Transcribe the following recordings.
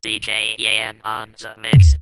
DJ Yan on the mix.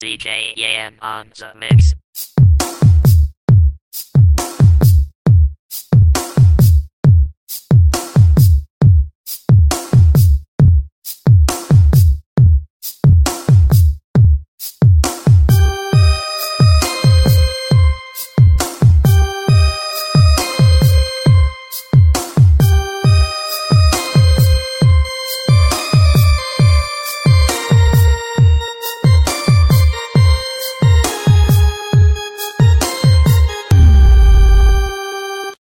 DJ on the mix.